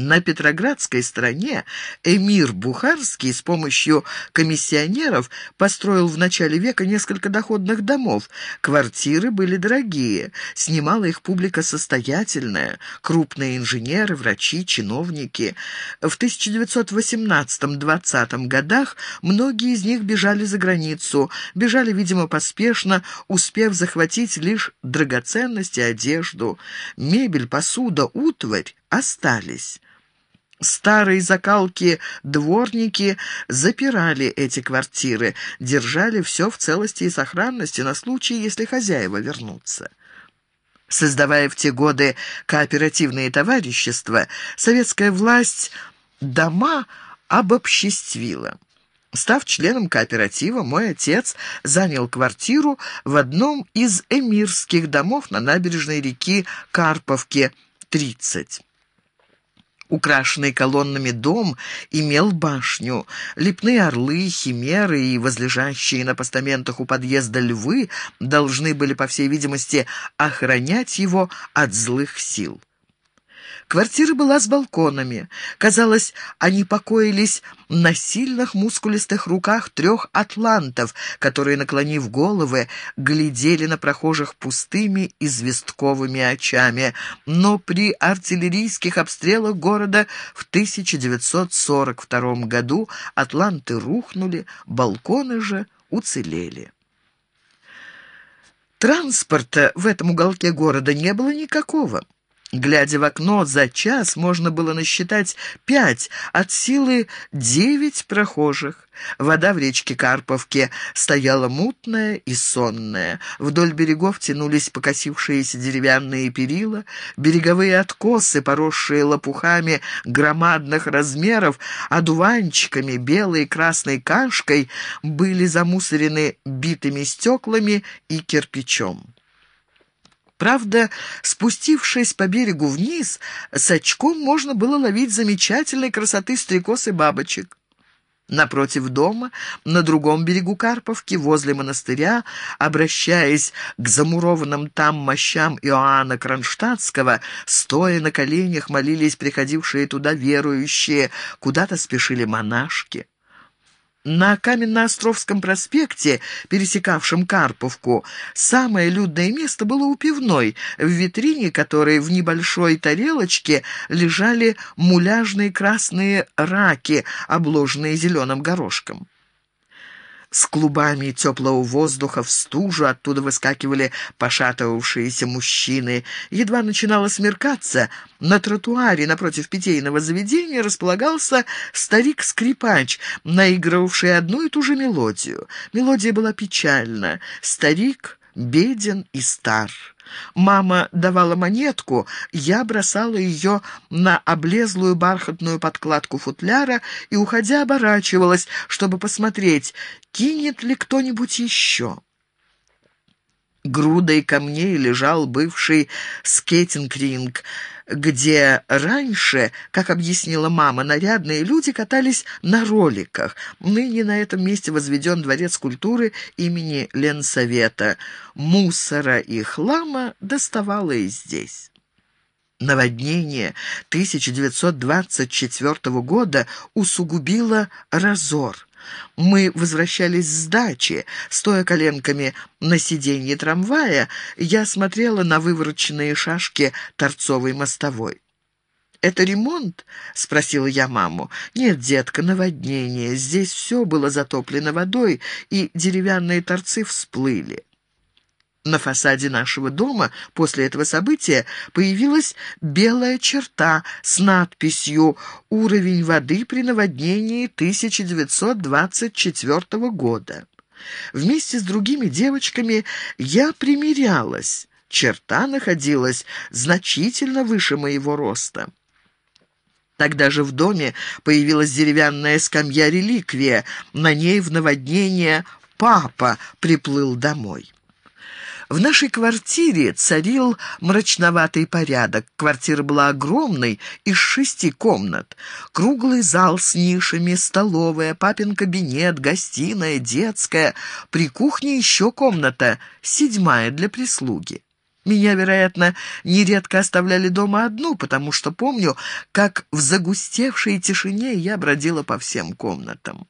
На Петроградской стороне эмир Бухарский с помощью комиссионеров построил в начале века несколько доходных домов. Квартиры были дорогие, снимала их публика состоятельная, крупные инженеры, врачи, чиновники. В 1918-20 годах многие из них бежали за границу, бежали, видимо, поспешно, успев захватить лишь драгоценности, одежду. Мебель, посуда, утварь остались. Старые закалки дворники запирали эти квартиры, держали все в целости и сохранности на случай, если хозяева вернутся. Создавая в те годы кооперативные товарищества, советская власть дома обобществила. Став членом кооператива, мой отец занял квартиру в одном из эмирских домов на набережной реки Карповке, 30. Украшенный колоннами дом имел башню. Лепные орлы, химеры и возлежащие на постаментах у подъезда львы должны были, по всей видимости, охранять его от злых сил. Квартира была с балконами. Казалось, они покоились на сильных мускулистых руках трех атлантов, которые, наклонив головы, глядели на прохожих пустыми известковыми очами. Но при артиллерийских обстрелах города в 1942 году атланты рухнули, балконы же уцелели. Транспорта в этом уголке города не было никакого. Глядя в окно, за час можно было насчитать пять, от силы девять прохожих. Вода в речке Карповке стояла мутная и сонная. Вдоль берегов тянулись покосившиеся деревянные перила, береговые откосы, поросшие лопухами громадных размеров, одуванчиками, белой и красной кашкой, были замусорены битыми стеклами и кирпичом. Правда, спустившись по берегу вниз, с очком можно было ловить замечательной красоты стрекоз и бабочек. Напротив дома, на другом берегу Карповки, возле монастыря, обращаясь к замурованным там мощам Иоанна Кронштадтского, стоя на коленях молились приходившие туда верующие, куда-то спешили монашки. На Каменноостровском проспекте, пересекавшем Карповку, самое людное место было у пивной, в витрине которой в небольшой тарелочке лежали муляжные красные раки, обложенные зеленым горошком с клубами теплого воздуха в стужу, оттуда выскакивали пошатывавшиеся мужчины. Едва начинало смеркаться, на тротуаре напротив питейного заведения располагался старик-скрипач, наигрывавший одну и ту же мелодию. Мелодия была печальна. Старик беден и стар. Мама давала монетку, я бросала ее на облезлую бархатную подкладку футляра и, уходя, оборачивалась, чтобы посмотреть, кинет ли кто-нибудь еще. Грудой камней лежал бывший скейтинг-ринг, где раньше, как объяснила мама, нарядные люди катались на роликах. Ныне на этом месте возведен дворец культуры имени Ленсовета. Мусора и хлама доставало и здесь. Наводнение 1924 года усугубило разор. Мы возвращались с дачи. Стоя коленками на сиденье трамвая, я смотрела на вывороченные шашки торцовой мостовой. «Это ремонт?» — спросила я маму. «Нет, детка, наводнение. Здесь все было затоплено водой, и деревянные торцы всплыли». На фасаде нашего дома после этого события появилась белая черта с надписью «Уровень воды при наводнении 1924 года». Вместе с другими девочками я примерялась. Черта находилась значительно выше моего роста. Тогда же в доме появилась деревянная скамья-реликвия. На ней в наводнение папа приплыл домой. В нашей квартире царил мрачноватый порядок. Квартира была огромной, из шести комнат. Круглый зал с нишами, столовая, папин кабинет, гостиная, детская. При кухне еще комната, седьмая для прислуги. Меня, вероятно, нередко оставляли дома одну, потому что помню, как в загустевшей тишине я бродила по всем комнатам.